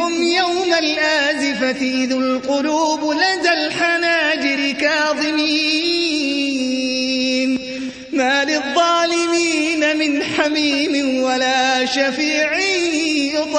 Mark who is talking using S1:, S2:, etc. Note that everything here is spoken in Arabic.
S1: وجوههم يوم الآزفة إذ القلوب لدى الحناجر كاظمين. ما للظالمين من حميم ولا شفيع يطاع